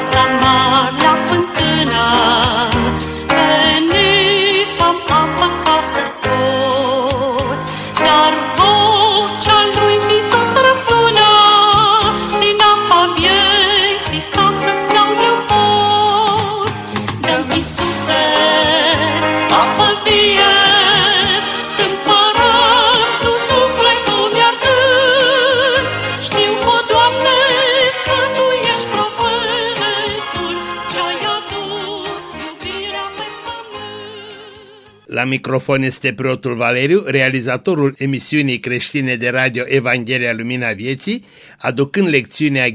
casa microfon este preotul Valeriu, realizatorul emisiunii creștine de radio Evanghelia Lumina Vieții, aducând lecțiunea G026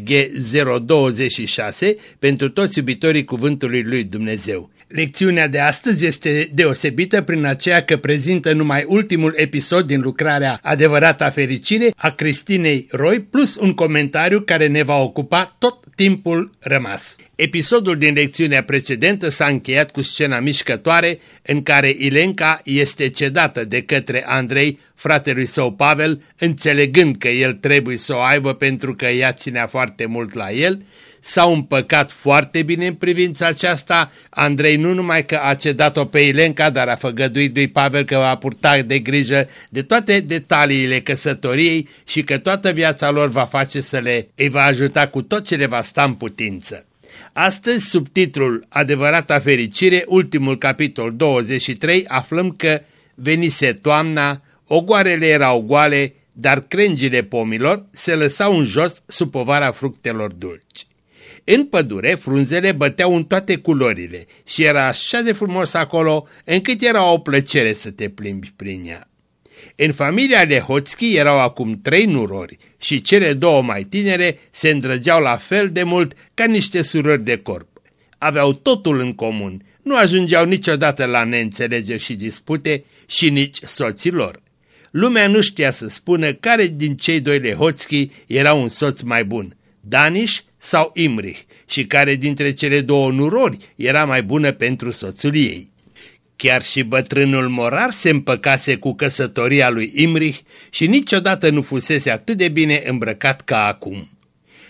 pentru toți iubitorii Cuvântului Lui Dumnezeu. Lecțiunea de astăzi este deosebită prin aceea că prezintă numai ultimul episod din lucrarea Adevărata Fericire a Cristinei Roy, plus un comentariu care ne va ocupa tot timpul rămas. Episodul din lecțiunea precedentă s-a încheiat cu scena mișcătoare în care Ilenca este cedată de către Andrei, fratelui său Pavel, înțelegând că el trebuie să o aibă pentru că ea ținea foarte mult la el, s-au împăcat foarte bine în privința aceasta. Andrei nu numai că a cedat-o pe Ilenca, dar a făgăduit lui Pavel că va purta de grijă de toate detaliile căsătoriei și că toată viața lor va face să le îi va ajuta cu tot ce le va sta în putință. Astăzi, sub titlul Adevărata fericire, ultimul capitol 23, aflăm că venise toamna, ogoarele erau goale, dar crengile pomilor se lăsau în jos sub povara fructelor dulci. În pădure, frunzele băteau în toate culorile și era așa de frumos acolo, încât era o plăcere să te plimbi prin ea. În familia Lehoțchi erau acum trei nurori și cele două mai tinere se îndrăgeau la fel de mult ca niște surori de corp. Aveau totul în comun, nu ajungeau niciodată la neînțelegeri și dispute și nici soții lor. Lumea nu știa să spună care din cei doi Lehoțchi era un soț mai bun, Daniș sau Imrich, și care dintre cele două nurori era mai bună pentru soțul ei. Chiar și bătrânul morar se împăcase cu căsătoria lui Imrich și niciodată nu fusese atât de bine îmbrăcat ca acum.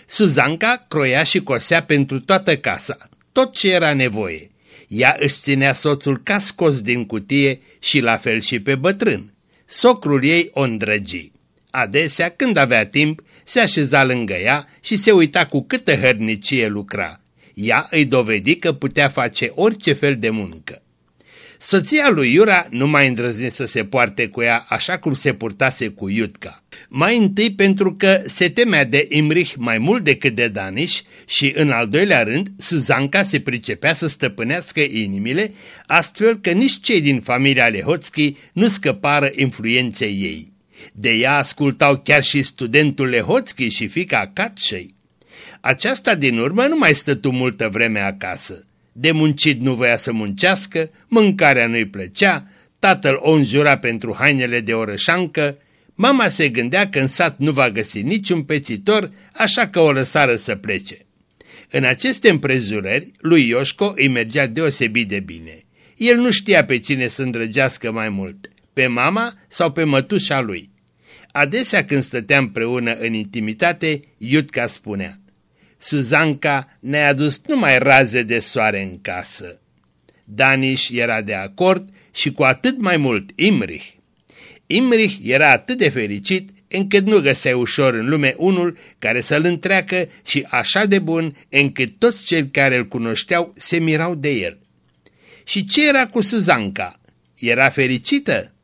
Suzanca croia și cosea pentru toată casa, tot ce era nevoie. Ea își ținea soțul ca scos din cutie și la fel și pe bătrân. Socrul ei o îndrăgi. Adesea, când avea timp, se așeza lângă ea și se uita cu câtă hărnicie lucra. Ea îi dovedi că putea face orice fel de muncă. Soția lui Iura nu mai îndrăzni să se poarte cu ea așa cum se purtase cu Iutca. Mai întâi pentru că se temea de Imrich mai mult decât de Daniș și în al doilea rând Suzanca se pricepea să stăpânească inimile, astfel că nici cei din familia Lehoțchi nu scăpară influenței ei. De ea ascultau chiar și studentul Lehoțchi și fica Catșei. Aceasta din urmă nu mai stătu multă vreme acasă. De muncit nu voia să muncească, mâncarea nu-i plăcea, tatăl o înjura pentru hainele de orășancă, mama se gândea că în sat nu va găsi niciun pețitor, așa că o lăsară să plece. În aceste împrejurări, lui Ioșco îi mergea deosebit de bine. El nu știa pe cine să îndrăgească mai mult, pe mama sau pe mătușa lui. Adesea când stăteam împreună în intimitate, Iutca spunea, Suzanca ne-a adus numai raze de soare în casă. Daniș era de acord și cu atât mai mult Imrich. Imrich era atât de fericit încât nu găsea ușor în lume unul care să-l întreacă și așa de bun încât toți cei care îl cunoșteau se mirau de el. Și ce era cu Suzanca? Era fericită?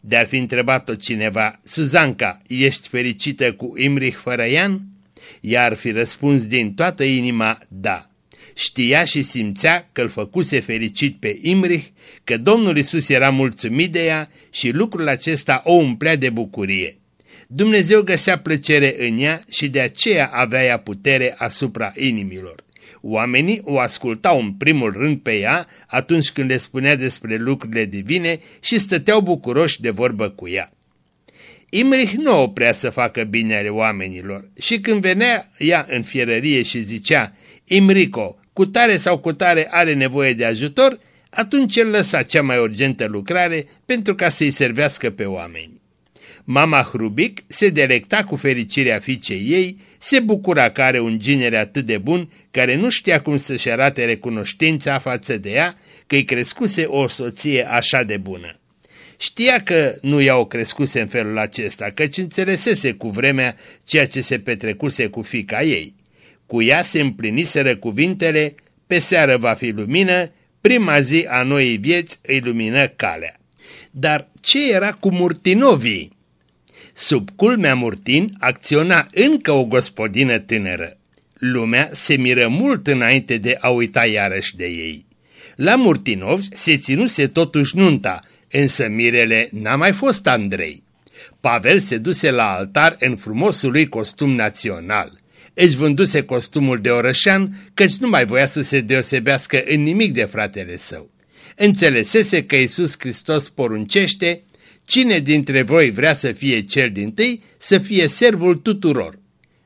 De-ar fi întrebat-o cineva, Suzanca, ești fericită cu Imrich fără Ian? Ea ar fi răspuns din toată inima, da. Știa și simțea că îl făcuse fericit pe Imrich, că Domnul Isus era mulțumit de ea și lucrul acesta o umplea de bucurie. Dumnezeu găsea plăcere în ea și de aceea avea ea putere asupra inimilor. Oamenii o ascultau în primul rând pe ea atunci când le spunea despre lucrurile divine și stăteau bucuroși de vorbă cu ea. Imrich nu oprea să facă bine ale oamenilor și când venea ea în fierărie și zicea, Imrico, cu tare sau cu tare are nevoie de ajutor, atunci el lăsa cea mai urgentă lucrare pentru ca să-i servească pe oameni. Mama Hrubic se delecta cu fericirea fiicei ei, Se bucura că are un ginere atât de bun, care nu știa cum să-și arate recunoștința față de ea, că îi crescuse o soție așa de bună. Știa că nu i-au crescuse în felul acesta, căci înțelesese cu vremea ceea ce se petrecuse cu fica ei. Cu ea se împliniseră cuvintele, pe seară va fi lumină, prima zi a noii vieți îi lumină calea. Dar ce era cu Murtinovii? Sub culmea Murtin acționa încă o gospodină tânără. Lumea se miră mult înainte de a uita iarăși de ei. La Murtinov se ținuse totuși nunta, însă mirele n-a mai fost Andrei. Pavel se duse la altar în frumosul lui costum național. Își vânduse costumul de orășean, căci nu mai voia să se deosebească în nimic de fratele său. Înțelesese că Iisus Hristos poruncește, cine dintre voi vrea să fie cel din tâi, să fie servul tuturor.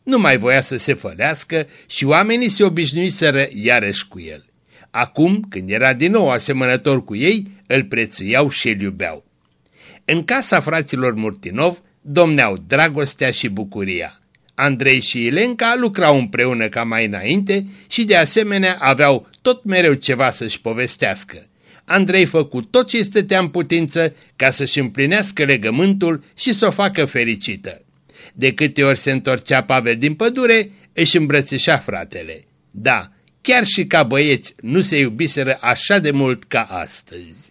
Nu mai voia să se fălească și oamenii se obișnuiseră iarăși cu el. Acum, când era din nou asemănător cu ei, îl prețuiau și îl iubeau. În casa fraților Murtinov domneau dragostea și bucuria. Andrei și Ilenca lucrau împreună ca mai înainte și de asemenea aveau tot mereu ceva să-și povestească. Andrei făcu tot ce stătea în putință ca să-și împlinească legământul și să o facă fericită. De câte ori se întorcea Pavel din pădure, își îmbrățișa fratele. Da, chiar și ca băieți nu se iubiseră așa de mult ca astăzi.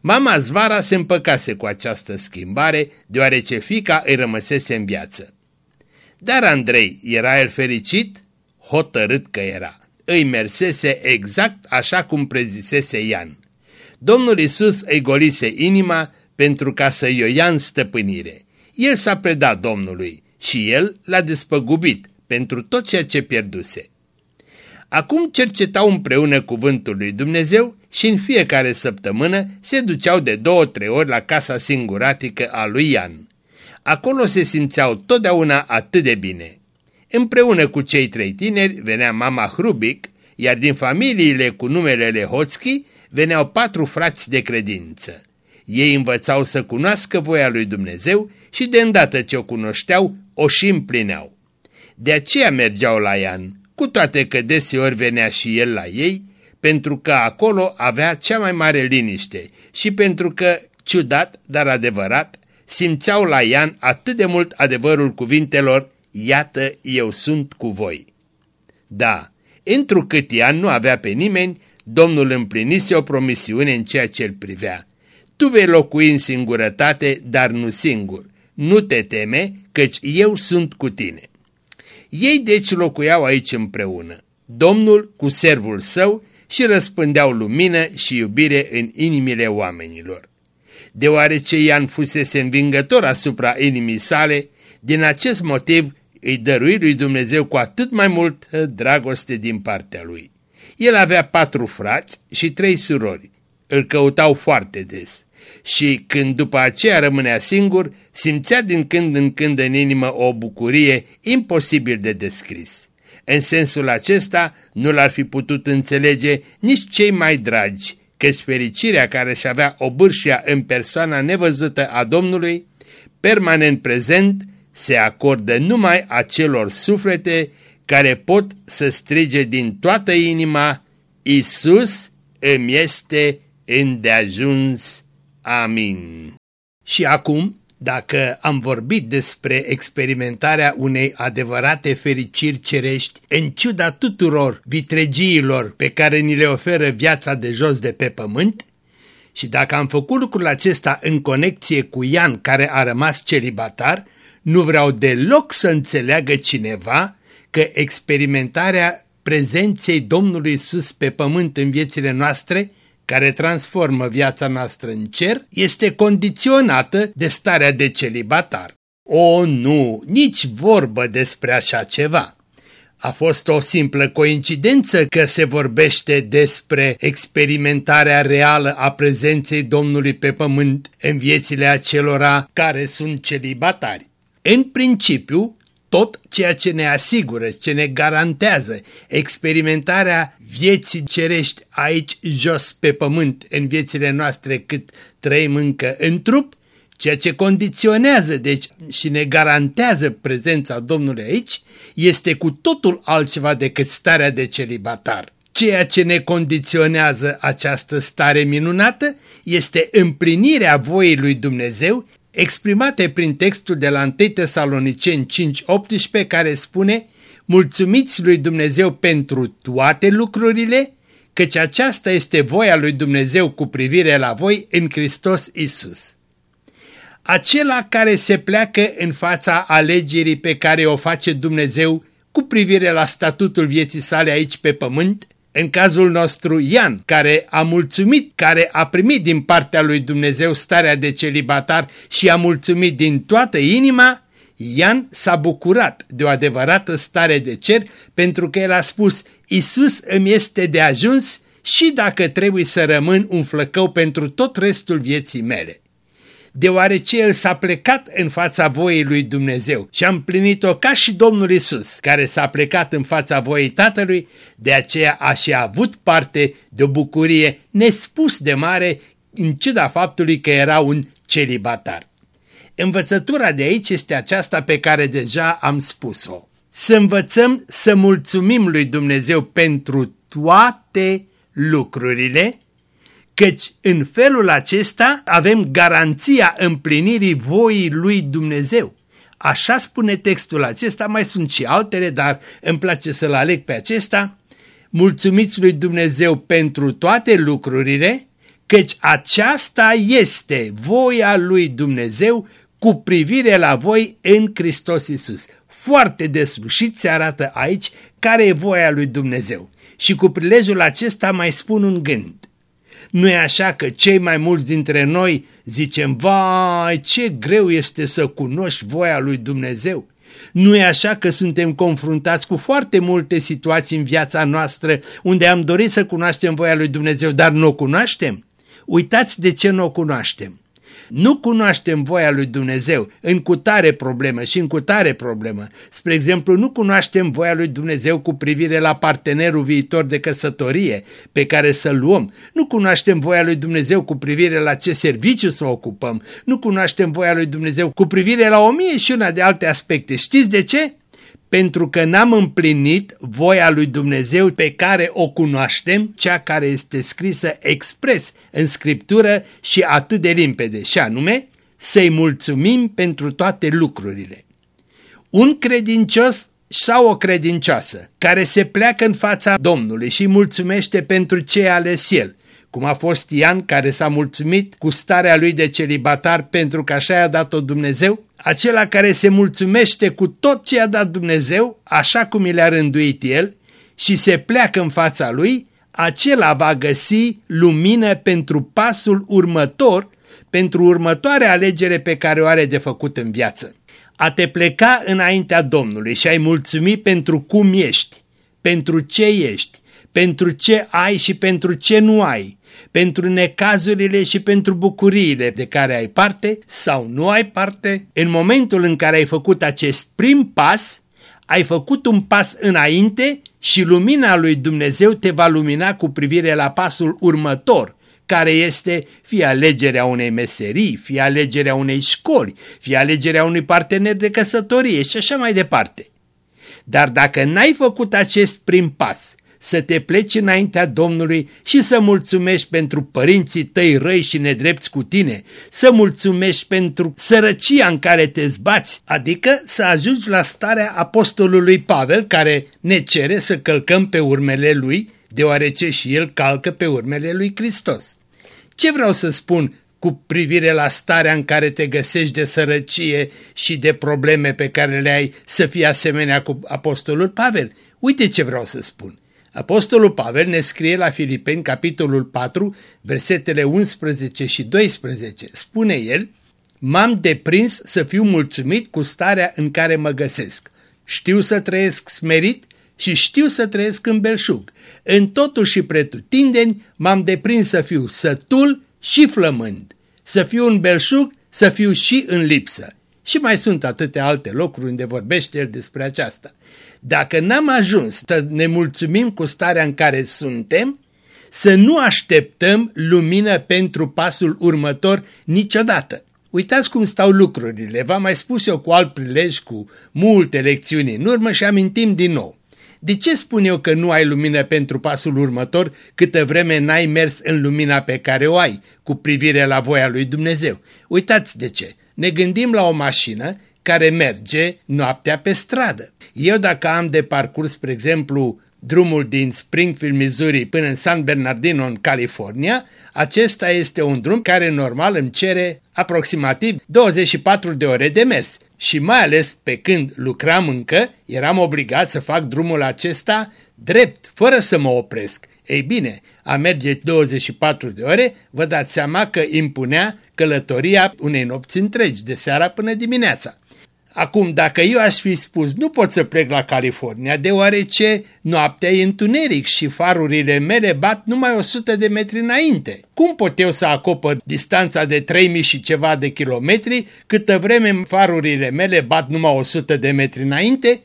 Mama Zvara se împăcase cu această schimbare, deoarece fica îi rămăsese în viață. Dar Andrei era el fericit? Hotărât că era. Îi mersese exact așa cum prezisese Ian. Domnul Isus îi golise inima pentru ca să-i o ia în stăpânire. El s-a predat Domnului și el l-a despăgubit pentru tot ceea ce pierduse. Acum cercetau împreună cuvântul lui Dumnezeu și în fiecare săptămână se duceau de două-trei ori la casa singuratică a lui Ian. Acolo se simțeau totdeauna atât de bine. Împreună cu cei trei tineri venea mama Hrubic, iar din familiile cu numele Lehoțchi veneau patru frați de credință. Ei învățau să cunoască voia lui Dumnezeu și de îndată ce o cunoșteau, o și împlineau. De aceea mergeau la Ian, cu toate că deseori venea și el la ei, pentru că acolo avea cea mai mare liniște și pentru că, ciudat, dar adevărat, simțeau la Ian atât de mult adevărul cuvintelor, iată, eu sunt cu voi. Da, întrucât Ian nu avea pe nimeni, Domnul împlinise o promisiune în ceea ce îl privea. Tu vei locui în singurătate, dar nu singur. Nu te teme, căci eu sunt cu tine. Ei deci locuiau aici împreună, Domnul cu servul său și răspândeau lumină și iubire în inimile oamenilor. Deoarece Ian fusese învingător asupra inimii sale, din acest motiv îi dărui lui Dumnezeu cu atât mai mult dragoste din partea lui. El avea patru frați și trei surori. Îl căutau foarte des și când după aceea rămânea singur, simțea din când în când în inimă o bucurie imposibil de descris. În sensul acesta nu l-ar fi putut înțelege nici cei mai dragi, căci fericirea care își avea obârșia în persoana nevăzută a Domnului, permanent prezent, se acordă numai acelor suflete care pot să strige din toată inima, Isus îmi este îndeajuns Amin. Și acum, dacă am vorbit despre experimentarea unei adevărate fericiri cerești, în ciuda tuturor vitregiilor pe care ni le oferă viața de jos de pe pământ, și dacă am făcut lucrul acesta în conexie cu Ian care a rămas celibatar, nu vreau deloc să înțeleagă cineva că experimentarea prezenței Domnului Sus pe pământ în viețile noastre care transformă viața noastră în cer, este condiționată de starea de celibatar. O, nu, nici vorbă despre așa ceva. A fost o simplă coincidență că se vorbește despre experimentarea reală a prezenței Domnului pe pământ în viețile acelora care sunt celibatari. În principiu, tot ceea ce ne asigură, ce ne garantează experimentarea vieții cerești aici jos pe pământ în viețile noastre cât trăim încă în trup, Ceea ce condiționează deci și ne garantează prezența Domnului aici este cu totul altceva decât starea de celibatar. Ceea ce ne condiționează această stare minunată este împlinirea voii lui Dumnezeu exprimate prin textul de la 1 Tesaloniceni 5.18 care spune Mulțumiți lui Dumnezeu pentru toate lucrurile, căci aceasta este voia lui Dumnezeu cu privire la voi în Hristos Isus. Acela care se pleacă în fața alegerii pe care o face Dumnezeu cu privire la statutul vieții sale aici pe pământ, în cazul nostru Ian, care a mulțumit, care a primit din partea lui Dumnezeu starea de celibatar și a mulțumit din toată inima, Ian s-a bucurat de o adevărată stare de cer pentru că el a spus, Isus îmi este de ajuns și dacă trebuie să rămân un flăcău pentru tot restul vieții mele deoarece el s-a plecat în fața voii lui Dumnezeu și a împlinit-o ca și Domnul Isus, care s-a plecat în fața voii Tatălui, de aceea a și avut parte de o bucurie nespus de mare, în ciuda faptului că era un celibatar. Învățătura de aici este aceasta pe care deja am spus-o. Să învățăm să mulțumim lui Dumnezeu pentru toate lucrurile, căci în felul acesta avem garanția împlinirii voii lui Dumnezeu. Așa spune textul acesta, mai sunt și altele, dar îmi place să-l aleg pe acesta. Mulțumiți lui Dumnezeu pentru toate lucrurile, căci aceasta este voia lui Dumnezeu cu privire la voi în Hristos Isus. Foarte deslușit se arată aici care e voia lui Dumnezeu. Și cu prilejul acesta mai spun un gând. Nu e așa că cei mai mulți dintre noi zicem, vai, ce greu este să cunoști voia lui Dumnezeu. Nu e așa că suntem confruntați cu foarte multe situații în viața noastră unde am dorit să cunoaștem voia lui Dumnezeu, dar nu o cunoaștem? Uitați de ce nu o cunoaștem. Nu cunoaștem voia lui Dumnezeu în cutare problemă și în cutare problemă. Spre exemplu, nu cunoaștem voia lui Dumnezeu cu privire la partenerul viitor de căsătorie pe care să-l luăm. Nu cunoaștem voia lui Dumnezeu cu privire la ce serviciu să ocupăm. Nu cunoaștem voia lui Dumnezeu cu privire la o mie și una de alte aspecte. Știți de ce? Pentru că n-am împlinit voia lui Dumnezeu pe care o cunoaștem, cea care este scrisă expres în Scriptură și atât de limpede, și anume să-i mulțumim pentru toate lucrurile. Un credincios sau o credincioasă care se pleacă în fața Domnului și mulțumește pentru ce a ales el, cum a fost Ian care s-a mulțumit cu starea lui de celibatar pentru că așa i-a dat-o Dumnezeu, acela care se mulțumește cu tot ce a dat Dumnezeu, așa cum i le-a rânduit el, și se pleacă în fața lui, acela va găsi lumină pentru pasul următor, pentru următoarea alegere pe care o are de făcut în viață. A te pleca înaintea Domnului și ai mulțumi pentru cum ești, pentru ce ești, pentru ce ai și pentru ce nu ai, pentru necazurile și pentru bucuriile de care ai parte sau nu ai parte, în momentul în care ai făcut acest prim pas, ai făcut un pas înainte și lumina lui Dumnezeu te va lumina cu privire la pasul următor, care este fie alegerea unei meserii, fie alegerea unei școli, fie alegerea unui partener de căsătorie și așa mai departe. Dar dacă n-ai făcut acest prim pas să te pleci înaintea Domnului și să mulțumești pentru părinții tăi răi și nedrepți cu tine, să mulțumești pentru sărăcia în care te zbați, adică să ajungi la starea apostolului Pavel care ne cere să călcăm pe urmele lui, deoarece și el calcă pe urmele lui Hristos. Ce vreau să spun cu privire la starea în care te găsești de sărăcie și de probleme pe care le ai să fii asemenea cu apostolul Pavel? Uite ce vreau să spun. Apostolul Pavel ne scrie la Filipeni, capitolul 4, versetele 11 și 12. Spune el, M-am deprins să fiu mulțumit cu starea în care mă găsesc. Știu să trăiesc smerit și știu să trăiesc în belșug. În totul și pretutindeni m-am deprins să fiu sătul și flămând, să fiu în belșug, să fiu și în lipsă. Și mai sunt atâtea alte locuri unde vorbește el despre aceasta. Dacă n-am ajuns să ne mulțumim cu starea în care suntem, să nu așteptăm lumină pentru pasul următor niciodată. Uitați cum stau lucrurile, v-am mai spus eu cu alt prilej, cu multe lecțiuni în urmă și amintim din nou. De ce spun eu că nu ai lumină pentru pasul următor câtă vreme n-ai mers în lumina pe care o ai cu privire la voia lui Dumnezeu? Uitați de ce. Ne gândim la o mașină care merge noaptea pe stradă. Eu dacă am de parcurs, spre exemplu, drumul din Springfield, Missouri până în San Bernardino, în California, acesta este un drum care normal îmi cere aproximativ 24 de ore de mers și mai ales pe când lucram încă, eram obligat să fac drumul acesta drept, fără să mă opresc. Ei bine, a merge 24 de ore, vă dați seama că impunea călătoria unei nopți întregi, de seara până dimineața. Acum, dacă eu aș fi spus, nu pot să plec la California, deoarece noaptea e întuneric și farurile mele bat numai 100 de metri înainte. Cum pot eu să acopăr distanța de 3000 și ceva de kilometri, câtă vreme farurile mele bat numai 100 de metri înainte?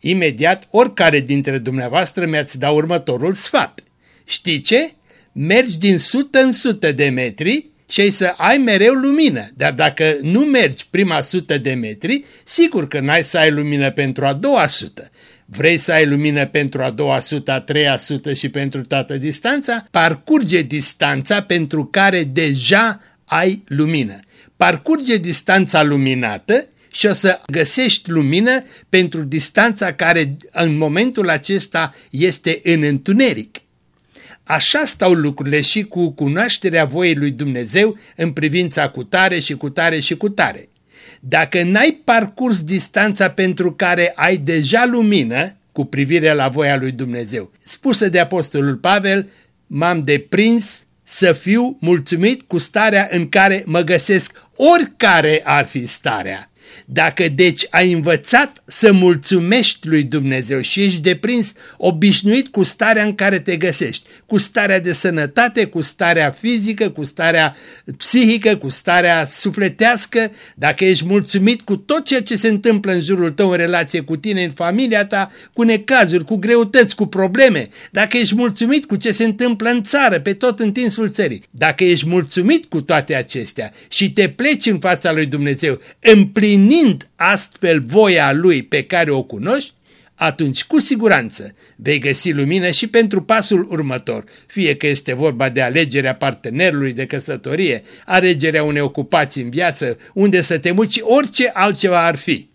Imediat, oricare dintre dumneavoastră mi-ați da următorul sfat. Știi ce? Mergi din 100 în 100 de metri și ai să ai mereu lumină, dar dacă nu mergi prima sută de metri, sigur că n-ai să ai lumină pentru a doua sută. Vrei să ai lumină pentru a doua sută, a treia sută și pentru toată distanța? Parcurge distanța pentru care deja ai lumină. Parcurge distanța luminată și o să găsești lumină pentru distanța care în momentul acesta este în întuneric. Așa stau lucrurile și cu cunoașterea voii lui Dumnezeu în privința cu tare și cu tare și cu tare. Dacă n-ai parcurs distanța pentru care ai deja lumină cu privire la voia lui Dumnezeu, spusă de Apostolul Pavel, m-am deprins să fiu mulțumit cu starea în care mă găsesc, oricare ar fi starea. Dacă deci ai învățat să mulțumești lui Dumnezeu și ești deprins, obișnuit cu starea în care te găsești, cu starea de sănătate, cu starea fizică, cu starea psihică, cu starea sufletească, dacă ești mulțumit cu tot ceea ce se întâmplă în jurul tău în relație cu tine, în familia ta, cu necazuri, cu greutăți, cu probleme, dacă ești mulțumit cu ce se întâmplă în țară, pe tot întinsul țării, dacă ești mulțumit cu toate acestea și te pleci în fața lui Dumnezeu, împlinind împlinind astfel voia lui pe care o cunoști, atunci cu siguranță vei găsi lumină și pentru pasul următor, fie că este vorba de alegerea partenerului de căsătorie, alegerea unei ocupații în viață, unde să te muci, orice altceva ar fi.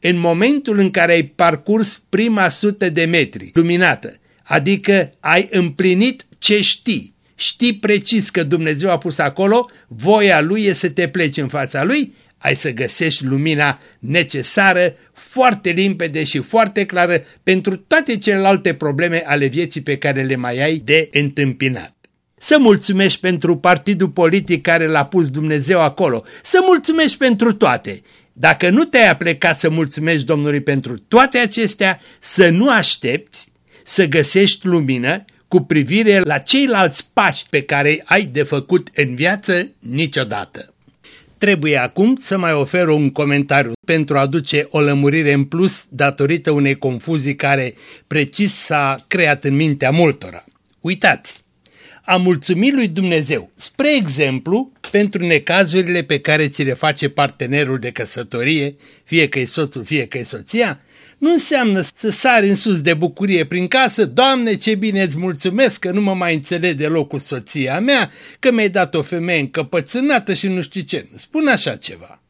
În momentul în care ai parcurs prima sută de metri luminată, adică ai împlinit ce știi, știi precis că Dumnezeu a pus acolo, voia Lui e să te pleci în fața Lui, ai să găsești lumina necesară, foarte limpede și foarte clară pentru toate celelalte probleme ale vieții pe care le mai ai de întâmpinat. Să mulțumești pentru partidul politic care l-a pus Dumnezeu acolo, să mulțumești pentru toate. Dacă nu te-ai aplecat să mulțumești Domnului pentru toate acestea, să nu aștepți să găsești lumină cu privire la ceilalți pași pe care ai de făcut în viață niciodată. Trebuie acum să mai ofer un comentariu pentru a aduce o lămurire în plus datorită unei confuzii care precis s-a creat în mintea multora. Uitați! A mulțumit lui Dumnezeu, spre exemplu, pentru necazurile pe care ți le face partenerul de căsătorie, fie că e soțul, fie că e soția, nu înseamnă să sari în sus de bucurie prin casă, Doamne, ce bine îți mulțumesc că nu mă mai înțeleg deloc cu soția mea, că mi-ai dat o femeie încăpățânată și nu știu ce. Spun așa ceva.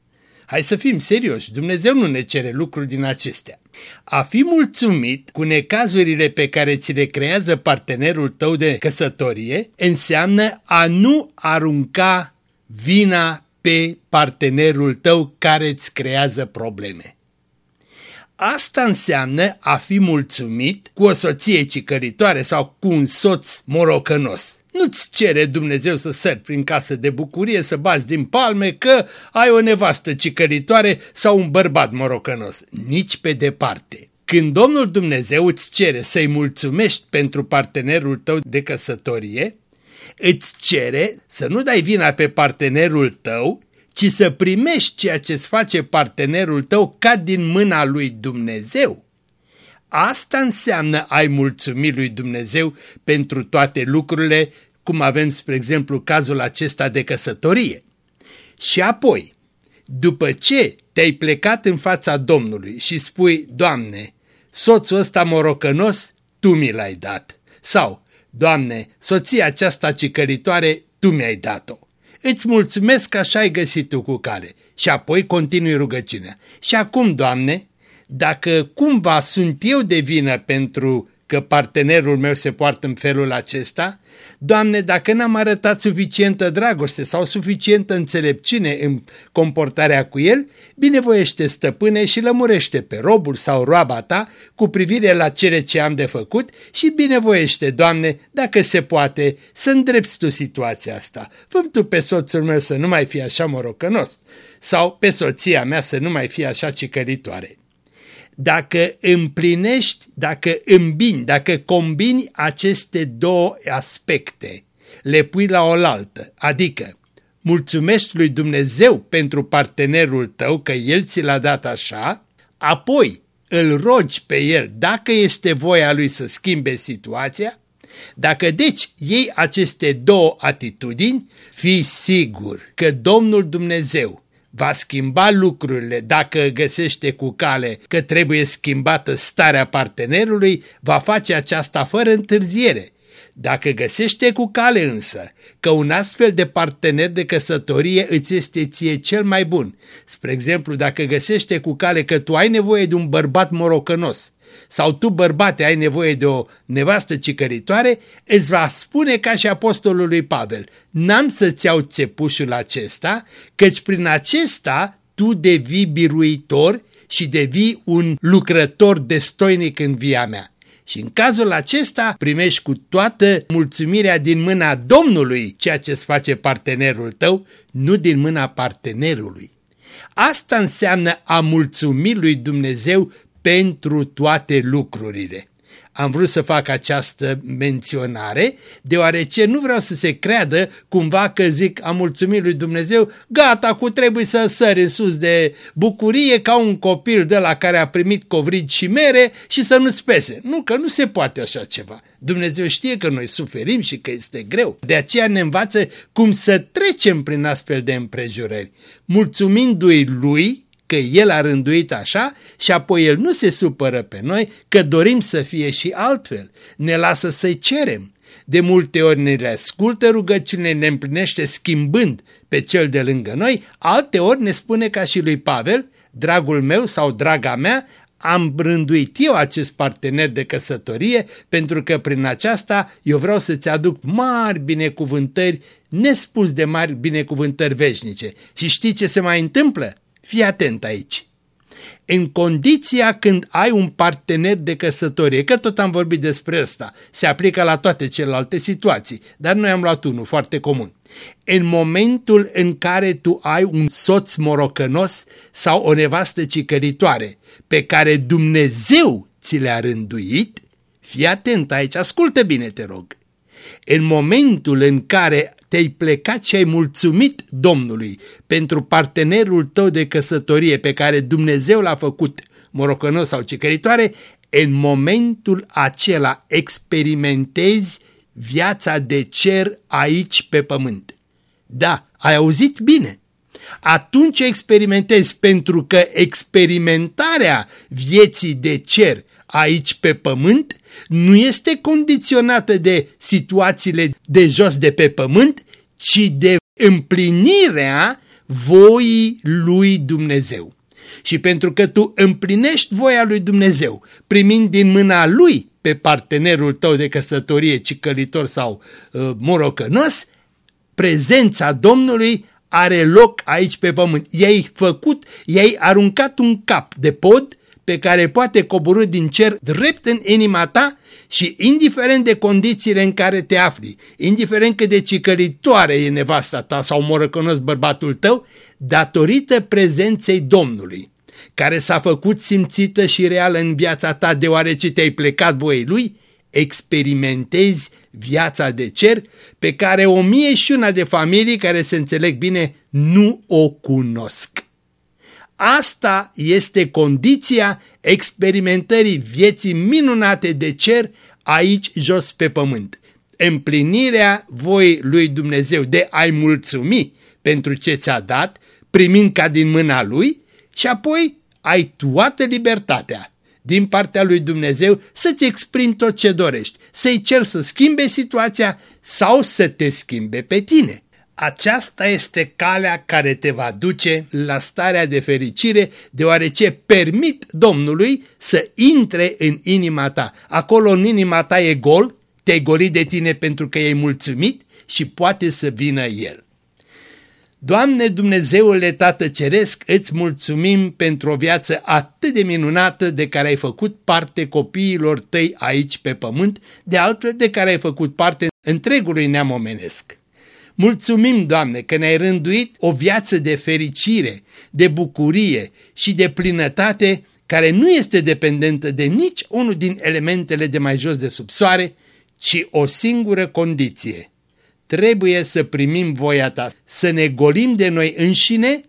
Hai să fim serioși, Dumnezeu nu ne cere lucruri din acestea. A fi mulțumit cu necazurile pe care ți le creează partenerul tău de căsătorie înseamnă a nu arunca vina pe partenerul tău care îți creează probleme. Asta înseamnă a fi mulțumit cu o soție cicăritoare sau cu un soț morocănos. Nu-ți cere Dumnezeu să sări prin casă de bucurie, să bați din palme că ai o nevastă cicăritoare sau un bărbat morocănos. Nici pe departe. Când Domnul Dumnezeu îți cere să-i mulțumești pentru partenerul tău de căsătorie, îți cere să nu dai vina pe partenerul tău, ci să primești ceea ce îți face partenerul tău ca din mâna lui Dumnezeu. Asta înseamnă ai mulțumit lui Dumnezeu pentru toate lucrurile, cum avem, spre exemplu, cazul acesta de căsătorie. Și apoi, după ce te-ai plecat în fața Domnului și spui, Doamne, soțul ăsta morocănos, Tu mi l-ai dat. Sau, Doamne, soția aceasta cicăritoare, Tu mi-ai dat-o. Îți mulțumesc că așa ai găsit tu cu cale. Și apoi continui rugăciunea. Și acum, Doamne, dacă cumva sunt eu de vină pentru că partenerul meu se poartă în felul acesta, Doamne, dacă n-am arătat suficientă dragoste sau suficientă înțelepciune în comportarea cu el, binevoiește stăpâne și lămurește pe robul sau roaba ta cu privire la cele ce am de făcut și binevoiește, Doamne, dacă se poate, să îndrepți tu situația asta. Făm tu pe soțul meu să nu mai fie așa morocănos sau pe soția mea să nu mai fie așa cicăritoare dacă împlinești, dacă îmbini, dacă combini aceste două aspecte, le pui la oaltă, adică mulțumești lui Dumnezeu pentru partenerul tău că el ți l-a dat așa, apoi îl rogi pe el dacă este voia lui să schimbe situația, dacă deci iei aceste două atitudini, fii sigur că Domnul Dumnezeu va schimba lucrurile dacă găsește cu cale că trebuie schimbată starea partenerului, va face aceasta fără întârziere. Dacă găsește cu cale însă că un astfel de partener de căsătorie îți este ție cel mai bun, spre exemplu dacă găsește cu cale că tu ai nevoie de un bărbat morocănos, sau tu, bărbate, ai nevoie de o nevastă cicăritoare, îți va spune ca și apostolul lui Pavel, n-am să-ți iau țepușul acesta, căci prin acesta tu devii biruitor și devii un lucrător destoinic în via mea. Și în cazul acesta primești cu toată mulțumirea din mâna Domnului ceea ce îți face partenerul tău, nu din mâna partenerului. Asta înseamnă a mulțumi lui Dumnezeu pentru toate lucrurile. Am vrut să fac această menționare, deoarece nu vreau să se creadă cumva că zic am mulțumit lui Dumnezeu, gata, cu trebuie să sări în sus de bucurie ca un copil de la care a primit covrigi și mere și să nu-ți pese. Nu, că nu se poate așa ceva. Dumnezeu știe că noi suferim și că este greu. De aceea ne învață cum să trecem prin astfel de împrejurări, mulțumindu-i lui că El a rânduit așa și apoi El nu se supără pe noi că dorim să fie și altfel. Ne lasă să-i cerem. De multe ori ne le ascultă rugăciunile, ne împlinește schimbând pe cel de lângă noi, alte ori ne spune ca și lui Pavel, dragul meu sau draga mea, am rânduit eu acest partener de căsătorie pentru că prin aceasta eu vreau să-ți aduc mari binecuvântări, nespus de mari binecuvântări veșnice. Și știi ce se mai întâmplă? Fii atent aici. În condiția când ai un partener de căsătorie, că tot am vorbit despre asta, se aplică la toate celelalte situații, dar noi am luat unul foarte comun. În momentul în care tu ai un soț morocănos sau o nevastă cicăritoare pe care Dumnezeu ți le-a rânduit, fii atent aici, ascultă bine, te rog. În momentul în care te-ai plecat și ai mulțumit Domnului pentru partenerul tău de căsătorie pe care Dumnezeu l-a făcut morocănos sau cicăritoare, în momentul acela experimentezi viața de cer aici pe pământ. Da, ai auzit bine. Atunci experimentezi pentru că experimentarea vieții de cer aici pe pământ nu este condiționată de situațiile de jos de pe pământ, ci de împlinirea voii lui Dumnezeu. Și pentru că tu împlinești voia lui Dumnezeu, primind din mâna lui pe partenerul tău de căsătorie, cicălitor sau uh, morocănos, prezența Domnului are loc aici pe pământ. I-ai făcut, i-ai aruncat un cap de pod pe care poate coborâ din cer drept în inima ta și indiferent de condițiile în care te afli, indiferent cât de cicălitoare e nevasta ta sau morăcănos bărbatul tău, datorită prezenței Domnului, care s-a făcut simțită și reală în viața ta deoarece te-ai plecat voiei lui, experimentezi viața de cer pe care o mie și una de familii care se înțeleg bine nu o cunosc. Asta este condiția experimentării vieții minunate de cer aici jos pe pământ. Împlinirea voii lui Dumnezeu de a-i mulțumi pentru ce ți-a dat primind ca din mâna Lui și apoi ai toată libertatea din partea lui Dumnezeu să-ți exprimi tot ce dorești, să-i cer să schimbe situația sau să te schimbe pe tine. Aceasta este calea care te va duce la starea de fericire, deoarece permit Domnului să intre în inima ta. Acolo în inima ta e gol, te-ai golit de tine pentru că e mulțumit și poate să vină El. Doamne Dumnezeule Tată Ceresc, îți mulțumim pentru o viață atât de minunată de care ai făcut parte copiilor tăi aici pe pământ, de altfel de care ai făcut parte întregului neam omenesc. Mulțumim, Doamne, că ne-ai rânduit o viață de fericire, de bucurie și de plinătate care nu este dependentă de nici unul din elementele de mai jos de sub soare, ci o singură condiție. Trebuie să primim voia ta, să ne golim de noi înșine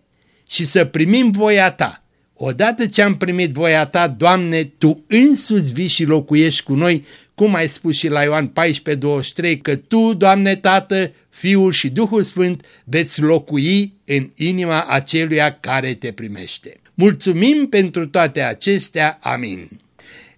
și să primim voia ta. Odată ce am primit voia ta, Doamne, Tu însuți vii și locuiești cu noi, cum ai spus și la Ioan 14:23, că Tu, Doamne Tată, Fiul și Duhul Sfânt veți locui în inima aceluia care te primește. Mulțumim pentru toate acestea. Amin.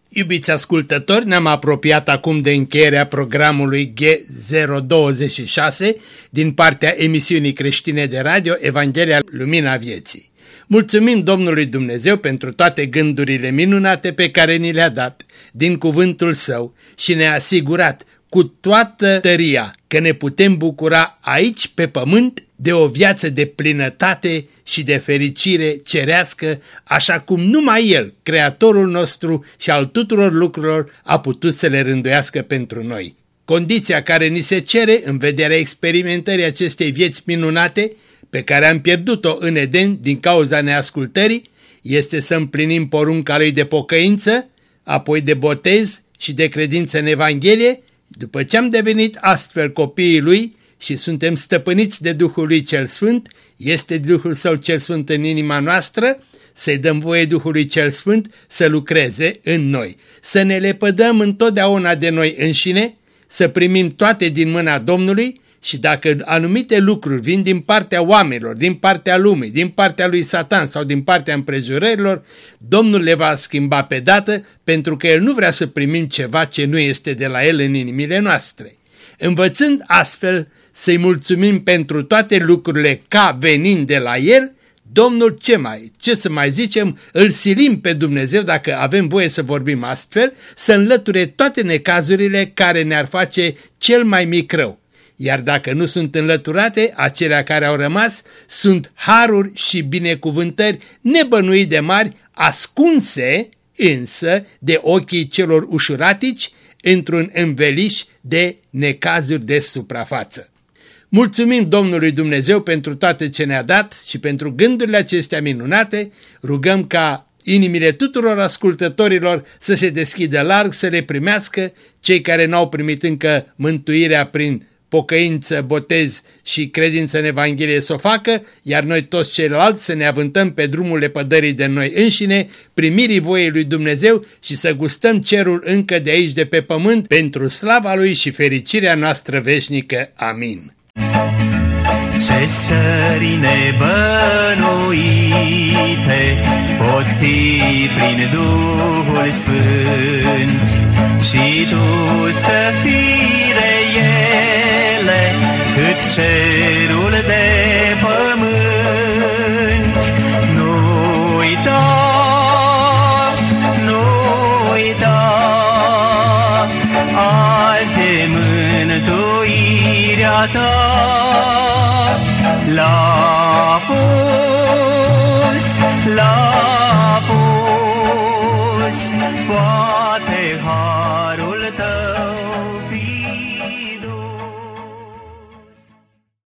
Iubiți ascultători, ne-am apropiat acum de încheierea programului G026 din partea emisiunii creștine de radio Evanghelia Lumina Vieții. Mulțumim Domnului Dumnezeu pentru toate gândurile minunate pe care ni le-a dat din cuvântul Său și ne-a asigurat cu toată tăria că ne putem bucura aici pe pământ de o viață de plinătate și de fericire cerească, așa cum numai El, Creatorul nostru și al tuturor lucrurilor, a putut să le rânduiască pentru noi. Condiția care ni se cere în vederea experimentării acestei vieți minunate, pe care am pierdut-o în Eden din cauza neascultării, este să împlinim porunca lui de pocăință, apoi de botez și de credință în Evanghelie, după ce am devenit astfel copiii lui și suntem stăpâniți de Duhul lui cel Sfânt, este Duhul Său cel Sfânt în inima noastră, să-i dăm voie Duhului cel Sfânt să lucreze în noi, să ne lepădăm întotdeauna de noi înșine, să primim toate din mâna Domnului și dacă anumite lucruri vin din partea oamenilor, din partea lumii, din partea lui Satan sau din partea împrejurărilor, Domnul le va schimba pe dată pentru că El nu vrea să primim ceva ce nu este de la El în inimile noastre. Învățând astfel să-i mulțumim pentru toate lucrurile ca venind de la El, Domnul ce mai, ce să mai zicem, îl silim pe Dumnezeu dacă avem voie să vorbim astfel, să înlăture toate necazurile care ne-ar face cel mai mic rău iar dacă nu sunt înlăturate, acelea care au rămas sunt haruri și binecuvântări nebănuit de mari, ascunse însă de ochii celor ușuratici într-un înveliș de necazuri de suprafață. Mulțumim Domnului Dumnezeu pentru toate ce ne-a dat și pentru gândurile acestea minunate, rugăm ca inimile tuturor ascultătorilor să se deschidă larg, să le primească, cei care n-au primit încă mântuirea prin pocăință, botez și credință în Evanghelie să o facă, iar noi toți ceilalți să ne avântăm pe drumul lepădării de noi înșine, primirii voiei lui Dumnezeu și să gustăm cerul încă de aici de pe pământ pentru slava lui și fericirea noastră veșnică. Amin. Ce stări nebănuite pot fi prin Duhul Sfânt și tu să fii de ele cât cerul de pământ. Nu uita, nu uita, azi e mântuirea ta. La